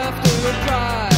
after a drive.